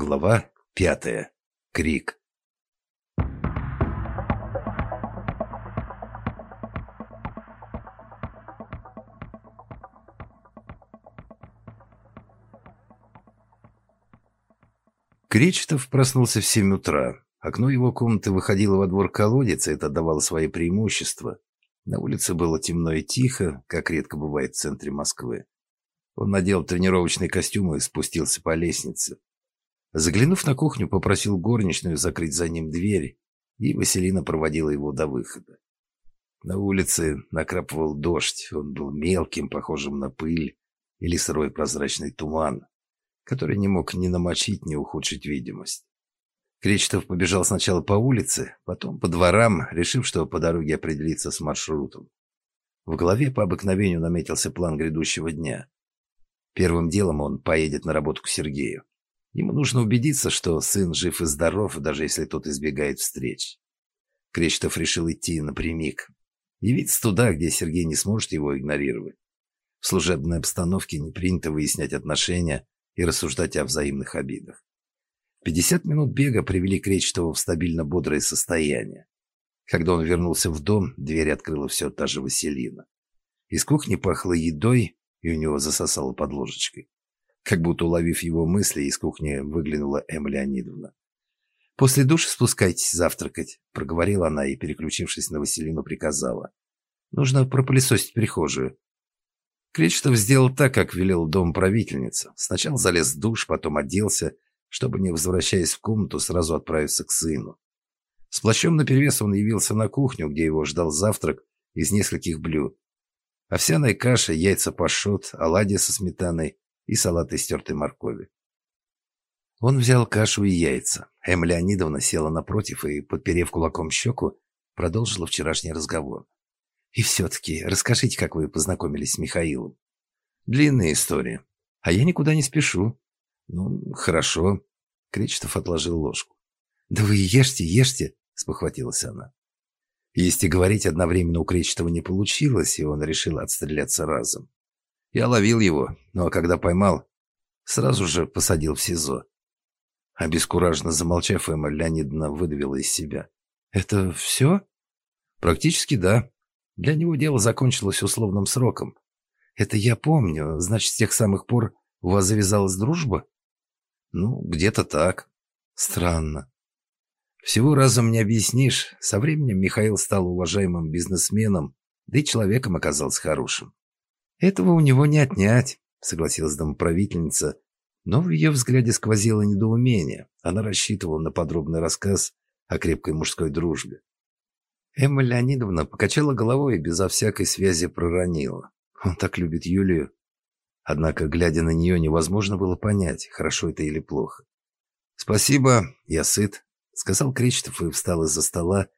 Глава пятая. Крик. Кречетов проснулся в семь утра. Окно его комнаты выходило во двор колодец, и это давало свои преимущества. На улице было темно и тихо, как редко бывает в центре Москвы. Он надел тренировочный костюм и спустился по лестнице. Заглянув на кухню, попросил горничную закрыть за ним дверь, и Василина проводила его до выхода. На улице накрапывал дождь, он был мелким, похожим на пыль или сырой прозрачный туман, который не мог ни намочить, ни ухудшить видимость. Кречетов побежал сначала по улице, потом по дворам, решив, что по дороге определиться с маршрутом. В голове по обыкновению наметился план грядущего дня. Первым делом он поедет на работу к Сергею. Ему нужно убедиться, что сын жив и здоров, даже если тот избегает встреч. Кречетов решил идти напрямик. Явиться туда, где Сергей не сможет его игнорировать. В служебной обстановке не принято выяснять отношения и рассуждать о взаимных обидах. 50 минут бега привели Кречетова в стабильно бодрое состояние. Когда он вернулся в дом, дверь открыла все та же Василина. Из кухни пахло едой, и у него засосало под ложечкой. Как будто уловив его мысли, из кухни выглянула Эмма Леонидовна. «После душа спускайтесь завтракать», — проговорила она и, переключившись на Василину, приказала. «Нужно пропылесосить прихожую». Кречетов сделал так, как велел дом правительница. Сначала залез в душ, потом оделся, чтобы, не возвращаясь в комнату, сразу отправиться к сыну. С плащом наперевес он явился на кухню, где его ждал завтрак из нескольких блюд. Овсяная каша, яйца пашот, оладьи со сметаной и салат из тертой моркови. Он взял кашу и яйца. Эм Леонидовна села напротив и, подперев кулаком щеку, продолжила вчерашний разговор. «И все-таки расскажите, как вы познакомились с Михаилом». «Длинная история. А я никуда не спешу. «Ну, хорошо». Кречетов отложил ложку. «Да вы ешьте, ешьте», — спохватилась она. Есть говорить одновременно у Кречетова не получилось, и он решил отстреляться разом. Я ловил его, но когда поймал, сразу же посадил в СИЗО. Обескураженно замолчав, Эмма Леонидовна выдавила из себя. «Это все?» «Практически да. Для него дело закончилось условным сроком. Это я помню. Значит, с тех самых пор у вас завязалась дружба?» Ну, где-то так. Странно. Всего разом не объяснишь. Со временем Михаил стал уважаемым бизнесменом, да и человеком оказался хорошим. Этого у него не отнять, согласилась домоправительница, но в ее взгляде сквозило недоумение. Она рассчитывала на подробный рассказ о крепкой мужской дружбе. Эмма Леонидовна покачала головой и безо всякой связи проронила. Он так любит Юлию. Однако, глядя на нее, невозможно было понять, хорошо это или плохо. «Спасибо, я сыт», — сказал Кречетов и встал из-за стола,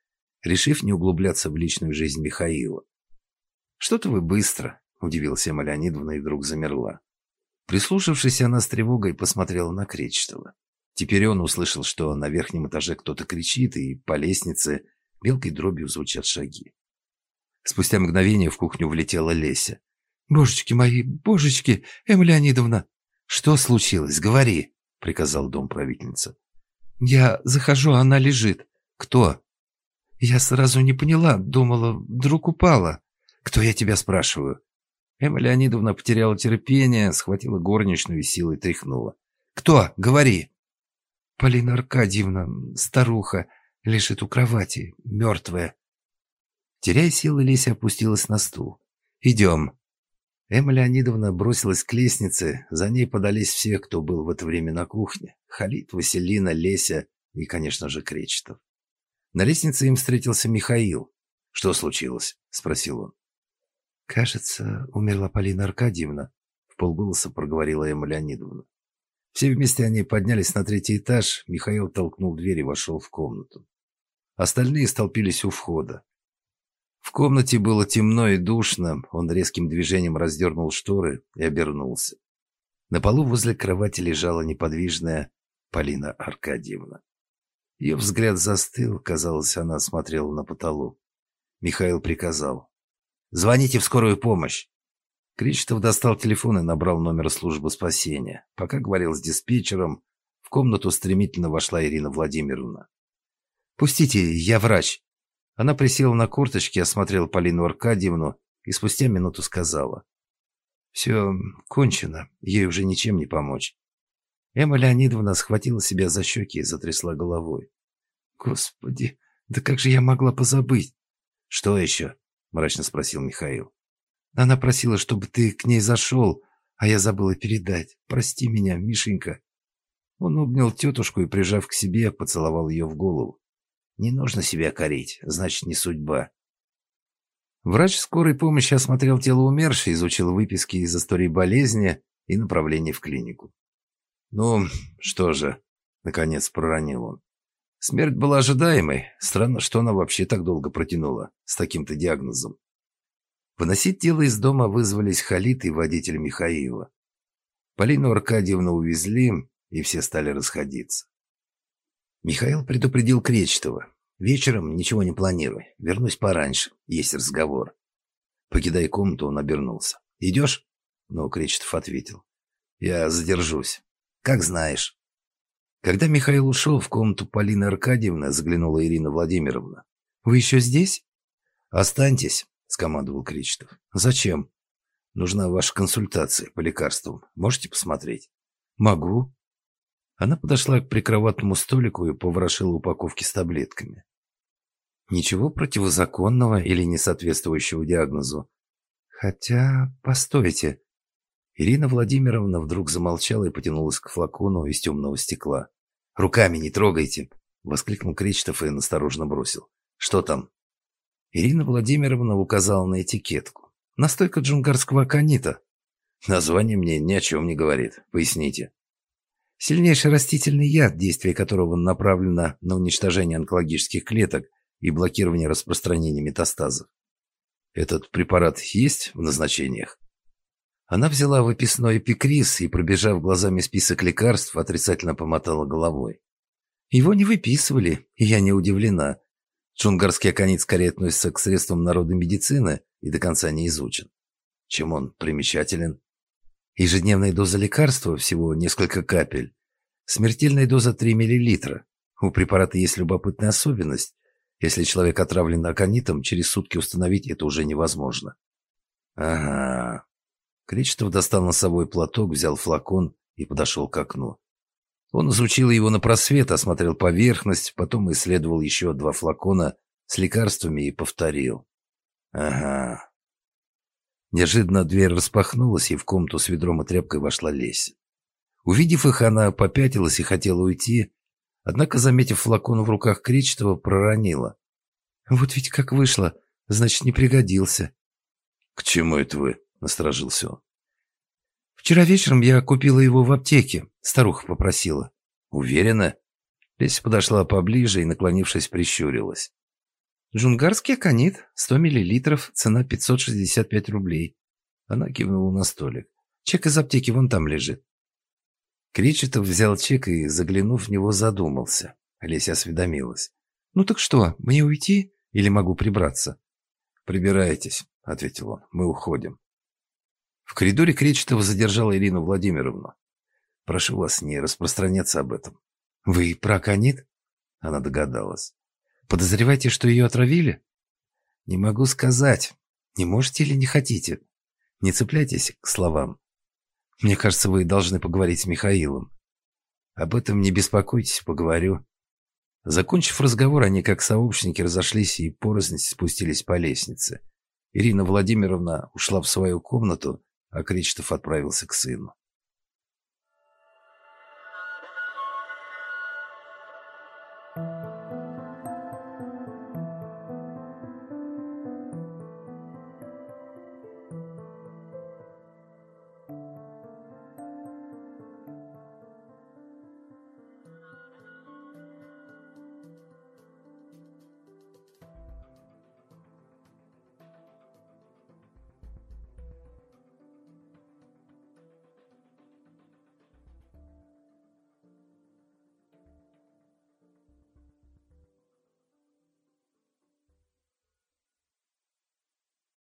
решив не углубляться в личную жизнь Михаила. «Что-то вы быстро», — удивилась Эмма Леонидовна и вдруг замерла. Прислушавшись, она с тревогой посмотрела на Кречетова. Теперь он услышал, что на верхнем этаже кто-то кричит, и по лестнице мелкой дробью звучат шаги. Спустя мгновение в кухню влетела Леся. «Божечки мои, божечки, Эмма Леонидовна!» «Что случилось? Говори!» — приказал дом правительница. «Я захожу, она лежит. Кто?» «Я сразу не поняла, думала, вдруг упала. Кто я тебя спрашиваю?» Эмма Леонидовна потеряла терпение, схватила горничную и силой тряхнула. «Кто? Говори!» «Полина Аркадьевна, старуха, лежит у кровати, мертвая». Теряя силы, Леся опустилась на стул. «Идем». Эмма Леонидовна бросилась к лестнице, за ней подались все, кто был в это время на кухне. Халид, Василина, Леся и, конечно же, Кречетов. На лестнице им встретился Михаил. «Что случилось?» – спросил он. «Кажется, умерла Полина Аркадьевна», – в полголоса проговорила Эмма Леонидовна. Все вместе они поднялись на третий этаж, Михаил толкнул дверь и вошел в комнату. Остальные столпились у входа. В комнате было темно и душно. Он резким движением раздернул шторы и обернулся. На полу возле кровати лежала неподвижная Полина Аркадьевна. Ее взгляд застыл, казалось, она смотрела на потолок. Михаил приказал. «Звоните в скорую помощь!» Кречетов достал телефон и набрал номер службы спасения. Пока говорил с диспетчером, В комнату стремительно вошла Ирина Владимировна. «Пустите, я врач». Она присела на корточки, осмотрела Полину Аркадьевну и спустя минуту сказала. «Все кончено, ей уже ничем не помочь». Эмма Леонидовна схватила себя за щеки и затрясла головой. «Господи, да как же я могла позабыть?» «Что еще?» – мрачно спросил Михаил. «Она просила, чтобы ты к ней зашел, а я забыла передать. Прости меня, Мишенька». Он обнял тетушку и, прижав к себе, поцеловал ее в голову. «Не нужно себя корить, значит, не судьба». Врач скорой помощи осмотрел тело умершей, изучил выписки из истории болезни и направление в клинику. «Ну, что же», — наконец проронил он. Смерть была ожидаемой. Странно, что она вообще так долго протянула с таким-то диагнозом. Выносить тело из дома вызвались Халид и водитель Михаила. Полину Аркадьевну увезли, и все стали расходиться. Михаил предупредил Кречетова. «Вечером ничего не планируй. Вернусь пораньше. Есть разговор». Покидая комнату, он обернулся. «Идешь?» Но Кречетов ответил. «Я задержусь. Как знаешь». Когда Михаил ушел, в комнату Полины Аркадьевны заглянула Ирина Владимировна. «Вы еще здесь?» «Останьтесь», — скомандовал Кречетов. «Зачем?» «Нужна ваша консультация по лекарствам. Можете посмотреть?» «Могу». Она подошла к прикроватному столику и поворошила упаковки с таблетками. Ничего противозаконного или несоответствующего диагнозу. Хотя, постойте. Ирина Владимировна вдруг замолчала и потянулась к флакону из темного стекла. «Руками не трогайте!» — воскликнул Кречетов и насторожно бросил. «Что там?» Ирина Владимировна указала на этикетку. «Настойка джунгарского аконита». «Название мне ни о чем не говорит. Поясните». Сильнейший растительный яд, действие которого направлено на уничтожение онкологических клеток и блокирование распространения метастазов. Этот препарат есть в назначениях? Она взяла выписной эпикриз и, пробежав глазами список лекарств, отрицательно помотала головой. Его не выписывали, и я не удивлена. Джунгарский аконит скорее относится к средствам народной медицины и до конца не изучен. Чем он примечателен? Ежедневная доза лекарства всего несколько капель. Смертельная доза 3 мл. У препарата есть любопытная особенность. Если человек отравлен аконитом, через сутки установить это уже невозможно. Ага. Кречетов достал носовой платок, взял флакон и подошел к окну. Он изучил его на просвет, осмотрел поверхность, потом исследовал еще два флакона с лекарствами и повторил. Ага. Неожиданно дверь распахнулась, и в комнату с ведром и тряпкой вошла Леся. Увидев их, она попятилась и хотела уйти, однако, заметив флакон в руках Кречетова, проронила. «Вот ведь как вышло, значит, не пригодился». «К чему это вы?» — насторожился он. «Вчера вечером я купила его в аптеке», — старуха попросила. «Уверена?» Леся подошла поближе и, наклонившись, прищурилась. Джунгарский аконит, 100 миллилитров, цена 565 рублей. Она кивнула на столик. Чек из аптеки вон там лежит. Кречетов взял чек и, заглянув в него, задумался. Олеся осведомилась. «Ну так что, мне уйти или могу прибраться?» «Прибирайтесь», — ответил он. «Мы уходим». В коридоре Кречетова задержала Ирину Владимировну. «Прошу вас не распространяться об этом». «Вы про аконит?» Она догадалась. Подозреваете, что ее отравили? Не могу сказать. Не можете или не хотите? Не цепляйтесь к словам. Мне кажется, вы должны поговорить с Михаилом. Об этом не беспокойтесь, поговорю. Закончив разговор, они как сообщники разошлись и порознь спустились по лестнице. Ирина Владимировна ушла в свою комнату, а Кречетов отправился к сыну.